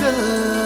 的。